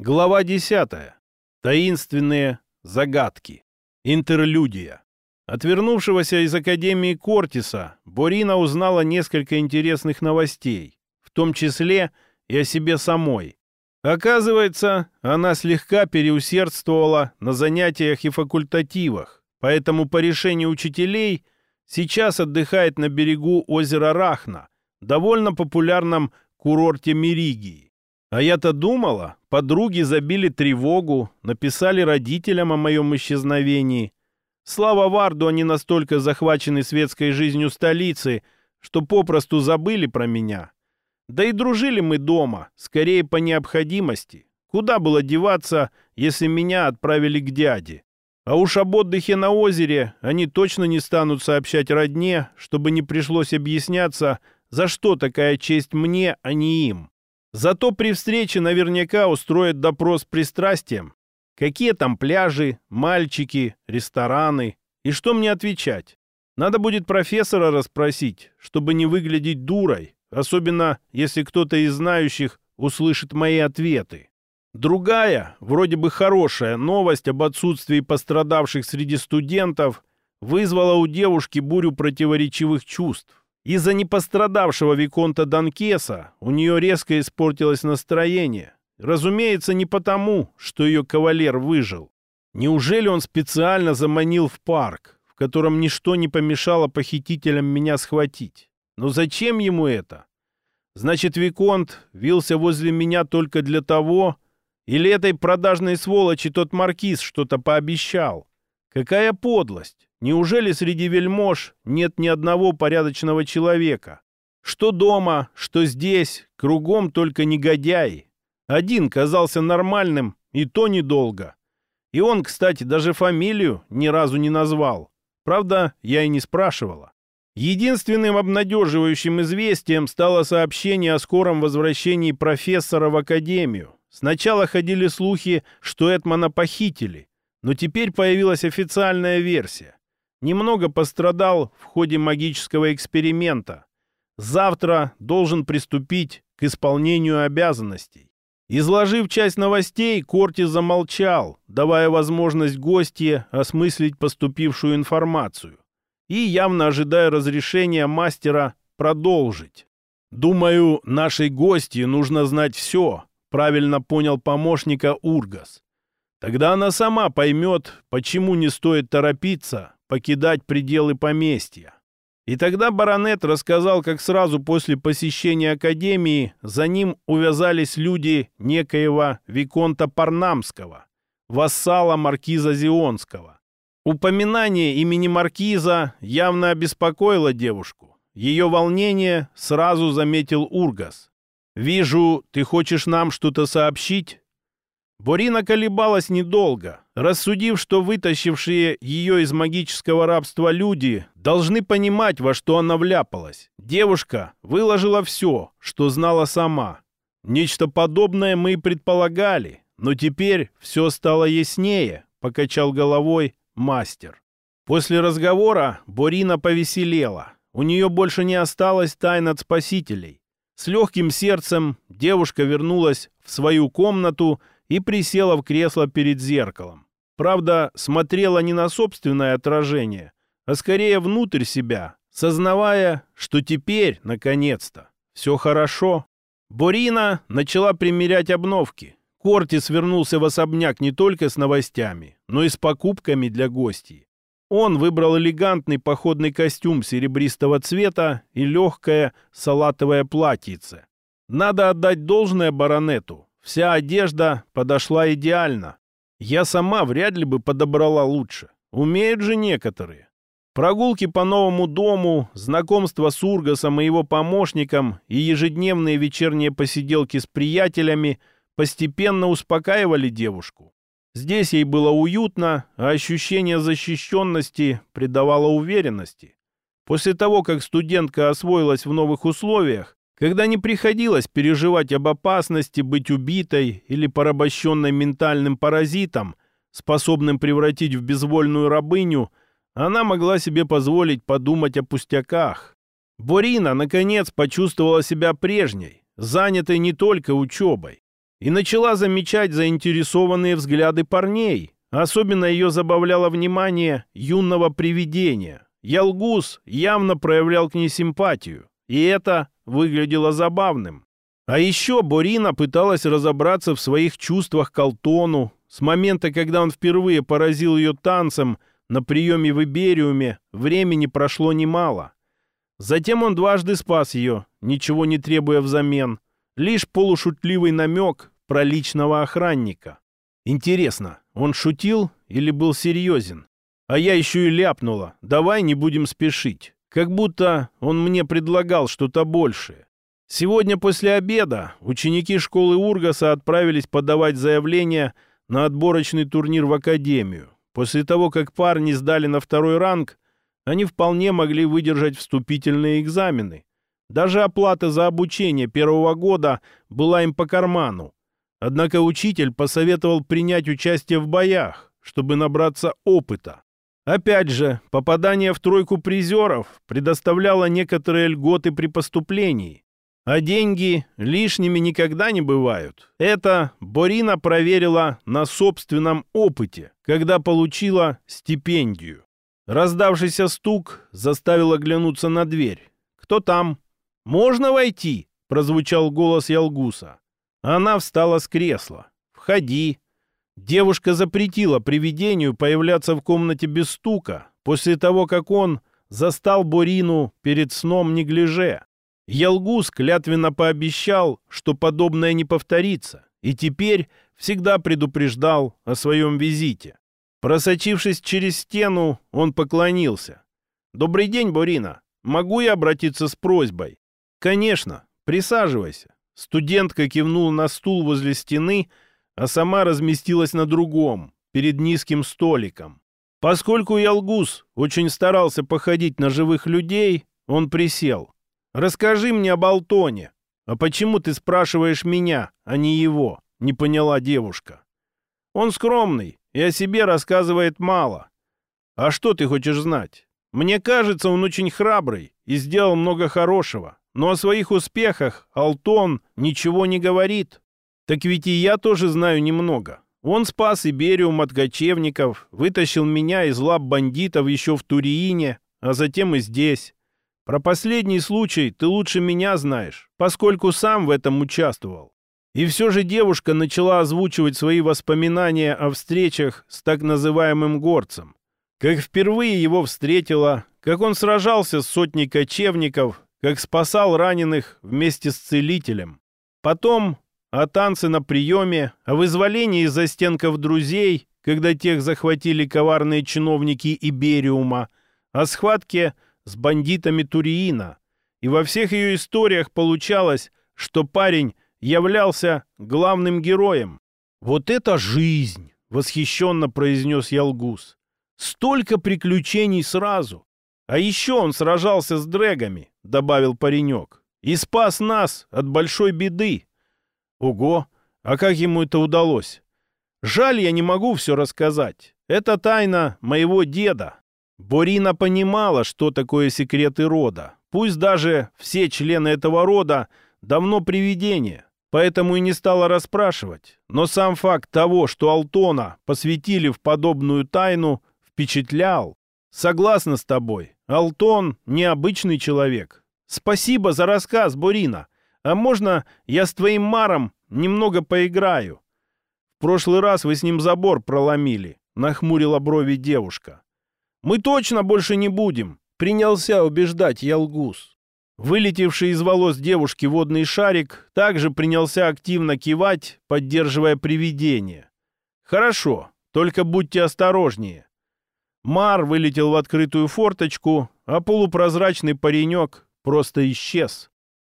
Глава 10. Таинственные загадки. Интерлюдия. От вернувшегося из Академии Кортиса Борина узнала несколько интересных новостей, в том числе и о себе самой. Оказывается, она слегка переусердствовала на занятиях и факультативах, поэтому по решению учителей сейчас отдыхает на берегу озера Рахна, довольно популярном курорте Меригии. А я-то думала, подруги забили тревогу, написали родителям о моем исчезновении. Слава Варду, они настолько захвачены светской жизнью столицы, что попросту забыли про меня. Да и дружили мы дома, скорее по необходимости. Куда было деваться, если меня отправили к дяде? А уж об отдыхе на озере они точно не станут сообщать родне, чтобы не пришлось объясняться, за что такая честь мне, а не им. Зато при встрече наверняка устроят допрос пристрастием. Какие там пляжи, мальчики, рестораны. И что мне отвечать? Надо будет профессора расспросить, чтобы не выглядеть дурой, особенно если кто-то из знающих услышит мои ответы. Другая, вроде бы хорошая новость об отсутствии пострадавших среди студентов вызвала у девушки бурю противоречивых чувств. Из-за непострадавшего Виконта Данкеса у нее резко испортилось настроение. Разумеется, не потому, что ее кавалер выжил. Неужели он специально заманил в парк, в котором ничто не помешало похитителям меня схватить? Но зачем ему это? Значит, Виконт вился возле меня только для того, или этой продажной сволочи тот маркиз что-то пообещал? Какая подлость! Неужели среди вельмож нет ни одного порядочного человека? Что дома, что здесь, кругом только негодяи. Один казался нормальным, и то недолго. И он, кстати, даже фамилию ни разу не назвал. Правда, я и не спрашивала. Единственным обнадеживающим известием стало сообщение о скором возвращении профессора в академию. Сначала ходили слухи, что Этмана похитили, но теперь появилась официальная версия немного пострадал в ходе магического эксперимента. Завтра должен приступить к исполнению обязанностей. Изложив часть новостей, Корти замолчал, давая возможность гостье осмыслить поступившую информацию и явно ожидая разрешения мастера продолжить. «Думаю, нашей гости нужно знать все», — правильно понял помощника Ургас. «Тогда она сама поймет, почему не стоит торопиться покидать пределы поместья. И тогда баронет рассказал, как сразу после посещения Академии за ним увязались люди некоего Виконта Парнамского, вассала Маркиза Зионского. Упоминание имени Маркиза явно обеспокоило девушку. Ее волнение сразу заметил Ургас. «Вижу, ты хочешь нам что-то сообщить?» Борина колебалась недолго, рассудив, что вытащившие ее из магического рабства люди должны понимать, во что она вляпалась. Девушка выложила все, что знала сама. Нечто подобное мы и предполагали, но теперь все стало яснее, покачал головой мастер. После разговора Борина повеселела. У нее больше не осталось тайн от спасителей. С легким сердцем девушка вернулась в свою комнату и присела в кресло перед зеркалом. Правда, смотрела не на собственное отражение, а скорее внутрь себя, сознавая, что теперь, наконец-то, все хорошо. Борина начала примерять обновки. Кортис вернулся в особняк не только с новостями, но и с покупками для гостей. Он выбрал элегантный походный костюм серебристого цвета и легкое салатовое платьице. Надо отдать должное баронету. Вся одежда подошла идеально. Я сама вряд ли бы подобрала лучше. Умеют же некоторые. Прогулки по новому дому, знакомство с Ургасом и его помощником и ежедневные вечерние посиделки с приятелями постепенно успокаивали девушку. Здесь ей было уютно, а ощущение защищенности придавало уверенности. После того, как студентка освоилась в новых условиях, когда не приходилось переживать об опасности быть убитой или порабощенной ментальным паразитом, способным превратить в безвольную рабыню, она могла себе позволить подумать о пустяках. Борина, наконец, почувствовала себя прежней, занятой не только учебой. и начала замечать заинтересованные взгляды парней. Особенно ее забавляло внимание юного привидения. Ялгус явно проявлял к ней симпатию, и это выглядело забавным. А еще Борина пыталась разобраться в своих чувствах к Алтону. С момента, когда он впервые поразил ее танцем на приеме в Ибериуме, времени прошло немало. Затем он дважды спас ее, ничего не требуя взамен. Лишь полушутливый намек про личного охранника. Интересно, он шутил или был серьезен? А я еще и ляпнула. Давай не будем спешить. Как будто он мне предлагал что-то большее. Сегодня после обеда ученики школы Ургаса отправились подавать заявление на отборочный турнир в академию. После того, как парни сдали на второй ранг, они вполне могли выдержать вступительные экзамены. Даже оплата за обучение первого года была им по карману. Однако учитель посоветовал принять участие в боях, чтобы набраться опыта. Опять же, попадание в тройку призеров предоставляло некоторые льготы при поступлении. А деньги лишними никогда не бывают. Это Борина проверила на собственном опыте, когда получила стипендию. Раздавшийся стук заставил оглянуться на дверь. «Кто там?» «Можно войти?» — прозвучал голос Ялгуса. Она встала с кресла. «Входи». Девушка запретила привидению появляться в комнате без стука после того, как он застал Борину перед сном неглиже. Ялгус клятвенно пообещал, что подобное не повторится, и теперь всегда предупреждал о своем визите. Просочившись через стену, он поклонился. «Добрый день, Борина. Могу я обратиться с просьбой?» «Конечно. Присаживайся». Студентка кивнула на стул возле стены, а сама разместилась на другом, перед низким столиком. Поскольку Ялгус очень старался походить на живых людей, он присел. Расскажи мне об Алтоне. А почему ты спрашиваешь меня, а не его? Не поняла девушка. Он скромный и о себе рассказывает мало. А что ты хочешь знать? Мне кажется, он очень храбрый и сделал много хорошего. Но о своих успехах Алтон ничего не говорит. Так ведь и я тоже знаю немного. Он спас Ибериум от кочевников, вытащил меня из лап бандитов еще в Туриине, а затем и здесь. Про последний случай ты лучше меня знаешь, поскольку сам в этом участвовал. И все же девушка начала озвучивать свои воспоминания о встречах с так называемым горцем. Как впервые его встретила, как он сражался с сотней кочевников, как спасал раненых вместе с целителем. Потом о танце на приеме, о вызволении из застенков друзей, когда тех захватили коварные чиновники Ибериума, о схватке с бандитами Туриина. И во всех ее историях получалось, что парень являлся главным героем. «Вот это жизнь!» — восхищенно произнес Ялгус. «Столько приключений сразу! А еще он сражался с дрэгами», — добавил паренек, «и спас нас от большой беды». «Ого! А как ему это удалось?» «Жаль, я не могу все рассказать. Это тайна моего деда. Борина понимала, что такое секреты рода. Пусть даже все члены этого рода давно привидения, поэтому и не стала расспрашивать. Но сам факт того, что Алтона посвятили в подобную тайну, впечатлял. Согласна с тобой, Алтон — необычный человек. Спасибо за рассказ, Борина. А можно я с твоим Маром немного поиграю? В прошлый раз вы с ним забор проломили, нахмурила брови девушка. «Мы точно больше не будем!» — принялся убеждать Ялгус. Вылетевший из волос девушки водный шарик также принялся активно кивать, поддерживая привидение. «Хорошо, только будьте осторожнее». Мар вылетел в открытую форточку, а полупрозрачный паренек просто исчез.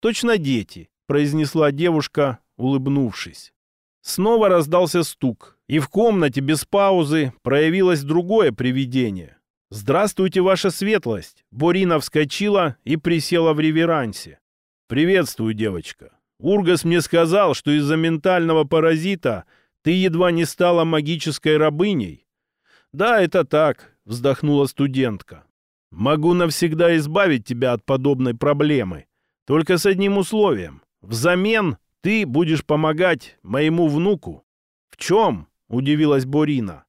«Точно дети», — произнесла девушка, улыбнувшись. Снова раздался стук, и в комнате без паузы проявилось другое привидение. «Здравствуйте, ваша светлость!» Борина вскочила и присела в реверансе. «Приветствую, девочка. Ургас мне сказал, что из-за ментального паразита ты едва не стала магической рабыней». «Да, это так», — вздохнула студентка. «Могу навсегда избавить тебя от подобной проблемы. Только с одним условием. Взамен ты будешь помогать моему внуку». «В чем?» — удивилась Борина.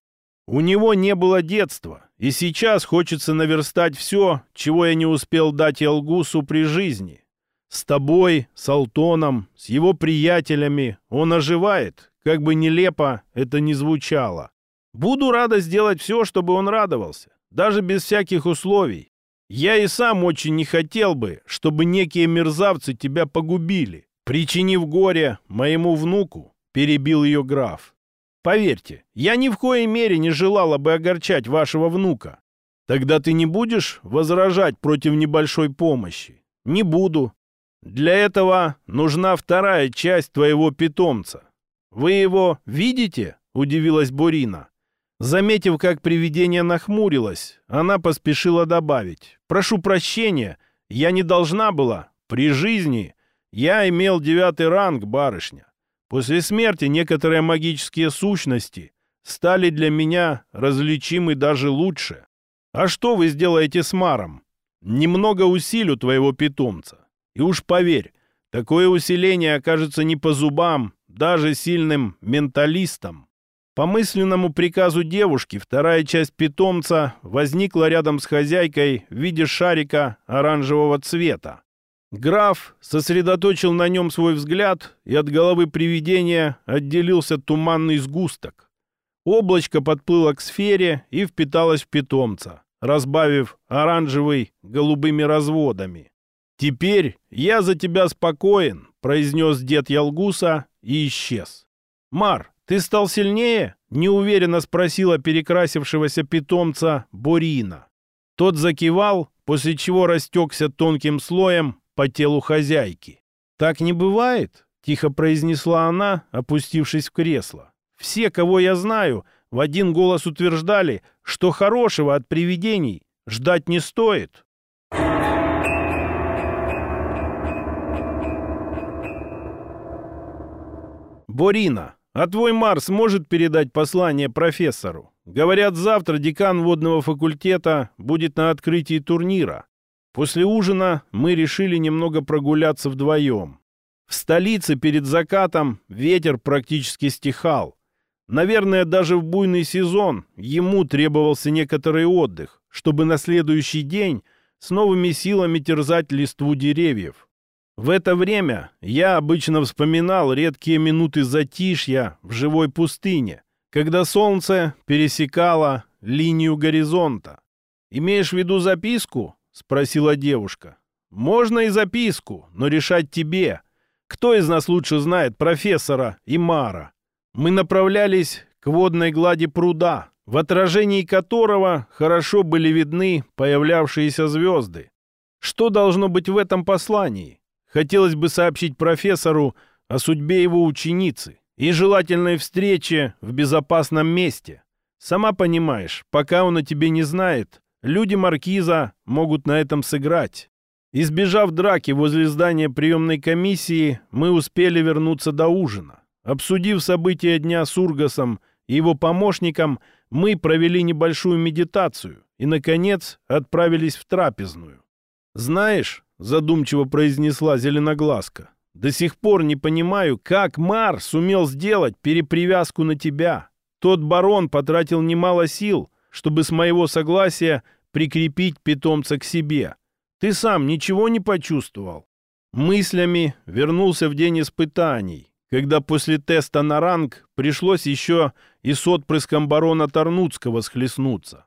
«У него не было детства, и сейчас хочется наверстать все, чего я не успел дать Елгусу при жизни. С тобой, с Алтоном, с его приятелями он оживает, как бы нелепо это ни звучало. Буду рада сделать все, чтобы он радовался, даже без всяких условий. Я и сам очень не хотел бы, чтобы некие мерзавцы тебя погубили, причинив горе моему внуку, перебил ее граф. Поверьте, я ни в коей мере не желала бы огорчать вашего внука. Тогда ты не будешь возражать против небольшой помощи? Не буду. Для этого нужна вторая часть твоего питомца. Вы его видите? Удивилась Бурина. Заметив, как привидение нахмурилось, она поспешила добавить. «Прошу прощения, я не должна была. При жизни я имел девятый ранг, барышня. После смерти некоторые магические сущности стали для меня различимы даже лучше. А что вы сделаете с Маром? Немного усилю твоего питомца. И уж поверь, такое усиление окажется не по зубам даже сильным менталистам. По мысленному приказу девушки вторая часть питомца возникла рядом с хозяйкой в виде шарика оранжевого цвета. Граф сосредоточил на нем свой взгляд, и от головы привидения отделился туманный сгусток. Облачко подплыло к сфере и впиталось в питомца, разбавив оранжевый голубыми разводами. «Теперь я за тебя спокоен», — произнес дед Ялгуса и исчез. «Мар, ты стал сильнее?» — неуверенно спросила перекрасившегося питомца Борина. Тот закивал, после чего растекся тонким слоем по телу хозяйки. «Так не бывает», — тихо произнесла она, опустившись в кресло. «Все, кого я знаю, в один голос утверждали, что хорошего от привидений ждать не стоит». «Борина, а твой Марс может передать послание профессору? Говорят, завтра декан водного факультета будет на открытии турнира. После ужина мы решили немного прогуляться вдвоем. В столице перед закатом ветер практически стихал. Наверное, даже в буйный сезон ему требовался некоторый отдых, чтобы на следующий день с новыми силами терзать листву деревьев. В это время я обычно вспоминал редкие минуты затишья в живой пустыне, когда солнце пересекало линию горизонта. «Имеешь в виду записку?» — спросила девушка. «Можно и записку, но решать тебе. Кто из нас лучше знает профессора и Мара? Мы направлялись к водной глади пруда, в отражении которого хорошо были видны появлявшиеся звезды. Что должно быть в этом послании? Хотелось бы сообщить профессору о судьбе его ученицы и желательной встрече в безопасном месте. Сама понимаешь, пока он о тебе не знает, люди Маркиза могут на этом сыграть. Избежав драки возле здания приемной комиссии, мы успели вернуться до ужина. Обсудив события дня с Ургасом и его помощником, мы провели небольшую медитацию и, наконец, отправились в трапезную. Знаешь, задумчиво произнесла зеленоглазка. До сих пор не понимаю, как Мар сумел сделать перепривязку на тебя. Тот барон потратил немало сил, чтобы с моего согласия прикрепить питомца к себе. Ты сам ничего не почувствовал? Мыслями вернулся в день испытаний, когда после теста на ранг пришлось еще и с отпрыском барона Тарнуцкого схлестнуться.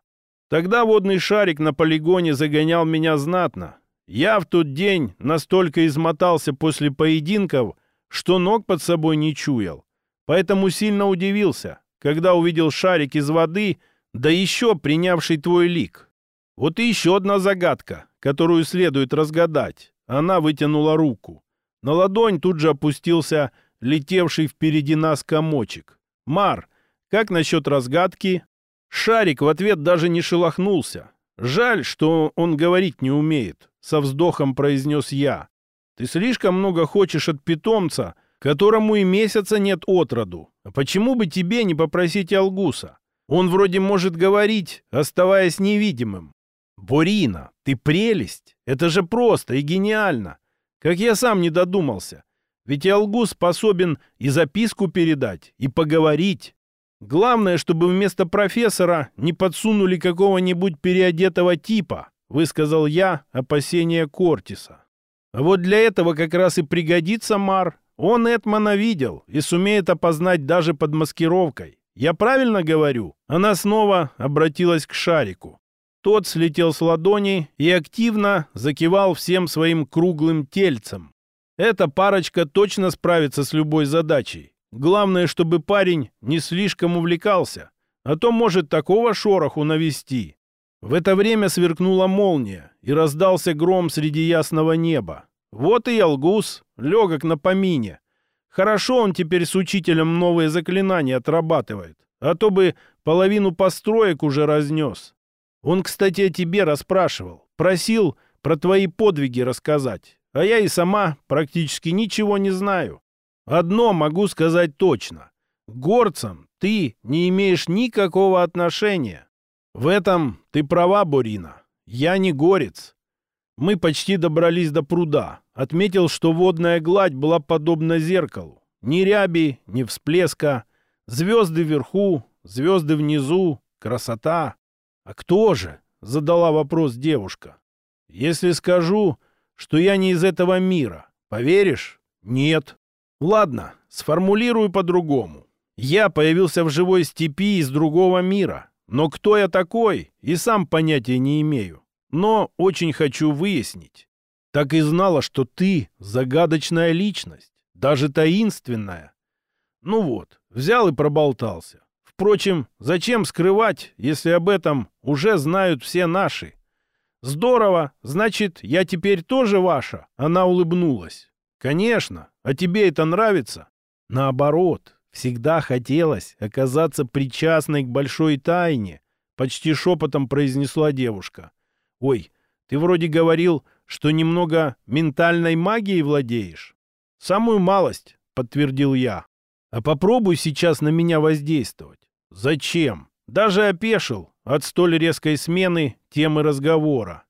Тогда водный шарик на полигоне загонял меня знатно, я в тот день настолько измотался после поединков, что ног под собой не чуял. Поэтому сильно удивился, когда увидел шарик из воды, да еще принявший твой лик. Вот и еще одна загадка, которую следует разгадать. Она вытянула руку. На ладонь тут же опустился летевший впереди нас комочек. «Мар, как насчет разгадки?» Шарик в ответ даже не шелохнулся. Жаль, что он говорить не умеет со вздохом произнес я. Ты слишком много хочешь от питомца, которому и месяца нет от роду. А почему бы тебе не попросить Алгуса? Он вроде может говорить, оставаясь невидимым. Борина, ты прелесть! Это же просто и гениально! Как я сам не додумался. Ведь Алгус способен и записку передать, и поговорить. Главное, чтобы вместо профессора не подсунули какого-нибудь переодетого типа, высказал я опасения Кортиса. А вот для этого как раз и пригодится Мар. Он Этмана видел и сумеет опознать даже под маскировкой. Я правильно говорю? Она снова обратилась к шарику. Тот слетел с ладони и активно закивал всем своим круглым тельцем. Эта парочка точно справится с любой задачей. Главное, чтобы парень не слишком увлекался, а то может такого шороху навести. В это время сверкнула молния, и раздался гром среди ясного неба. Вот и Ялгус, легок на помине. Хорошо он теперь с учителем новые заклинания отрабатывает, а то бы половину построек уже разнес. Он, кстати, о тебе расспрашивал, просил про твои подвиги рассказать, а я и сама практически ничего не знаю. Одно могу сказать точно. Горцам ты не имеешь никакого отношения. В этом ты права, Борина. Я не горец. Мы почти добрались до пруда. Отметил, что водная гладь была подобна зеркалу. Ни ряби, ни всплеска. Звезды вверху, звезды внизу. Красота. А кто же? Задала вопрос девушка. Если скажу, что я не из этого мира, поверишь? Нет. Ладно, сформулирую по-другому. Я появился в живой степи из другого мира. Но кто я такой, и сам понятия не имею. Но очень хочу выяснить. Так и знала, что ты загадочная личность, даже таинственная. Ну вот, взял и проболтался. Впрочем, зачем скрывать, если об этом уже знают все наши? Здорово, значит, я теперь тоже ваша? Она улыбнулась. Конечно, а тебе это нравится? Наоборот, всегда хотелось оказаться причастной к большой тайне, почти шепотом произнесла девушка. Ой, ты вроде говорил, что немного ментальной магией владеешь. Самую малость, подтвердил я. А попробуй сейчас на меня воздействовать. Зачем? Даже опешил от столь резкой смены темы разговора.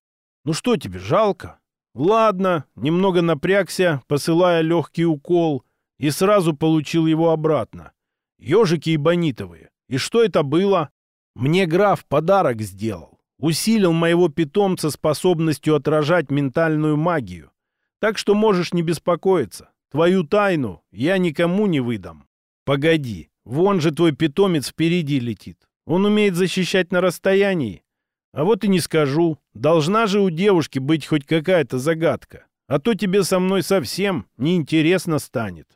Ну что тебе, жалко? Ладно, немного напрягся, посылая легкий укол, и сразу получил его обратно. Ежики и бонитовые. И что это было? Мне граф подарок сделал. Усилил моего питомца способностью отражать ментальную магию. Так что можешь не беспокоиться. Твою тайну я никому не выдам. Погоди, вон же твой питомец впереди летит. Он умеет защищать на расстоянии. А вот и не скажу. Должна же у девушки быть хоть какая-то загадка. А то тебе со мной совсем неинтересно станет.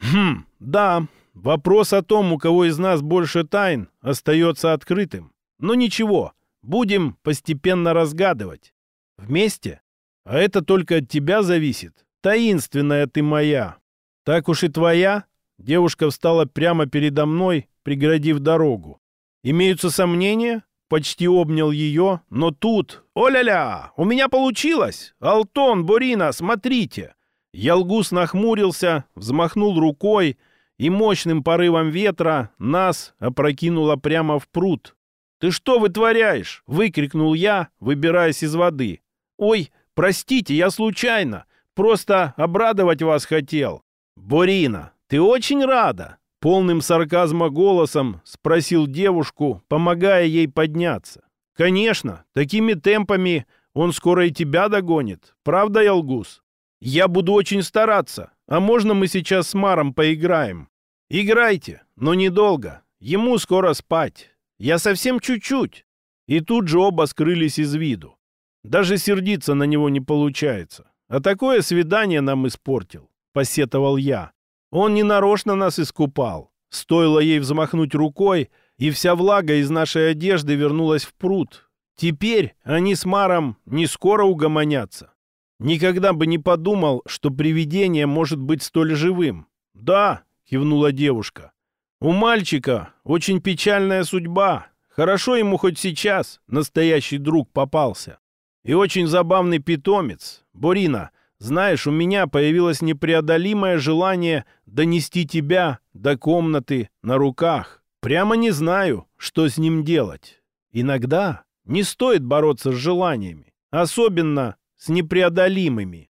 Хм, да, вопрос о том, у кого из нас больше тайн, остается открытым. Но ничего, будем постепенно разгадывать. Вместе? А это только от тебя зависит. Таинственная ты моя. Так уж и твоя? Девушка встала прямо передо мной, преградив дорогу. Имеются сомнения? почти обнял ее, но тут... «О-ля-ля! У меня получилось! Алтон, Борина, смотрите!» Ялгус нахмурился, взмахнул рукой, и мощным порывом ветра нас опрокинуло прямо в пруд. «Ты что вытворяешь?» — выкрикнул я, выбираясь из воды. «Ой, простите, я случайно. Просто обрадовать вас хотел». «Борина, ты очень рада?» Полным сарказма голосом спросил девушку, помогая ей подняться. «Конечно, такими темпами он скоро и тебя догонит. Правда, Ялгус? Я буду очень стараться. А можно мы сейчас с Маром поиграем? Играйте, но недолго. Ему скоро спать. Я совсем чуть-чуть». И тут же оба скрылись из виду. Даже сердиться на него не получается. А такое свидание нам испортил, посетовал я. Он не нарочно нас искупал. Стоило ей взмахнуть рукой, и вся влага из нашей одежды вернулась в пруд. Теперь они с Маром не скоро угомонятся. Никогда бы не подумал, что привидение может быть столь живым. «Да», — кивнула девушка, — «у мальчика очень печальная судьба. Хорошо ему хоть сейчас настоящий друг попался. И очень забавный питомец. Борина, знаешь, у меня появилось непреодолимое желание донести тебя до комнаты на руках. Прямо не знаю, что с ним делать. Иногда не стоит бороться с желаниями, особенно с непреодолимыми.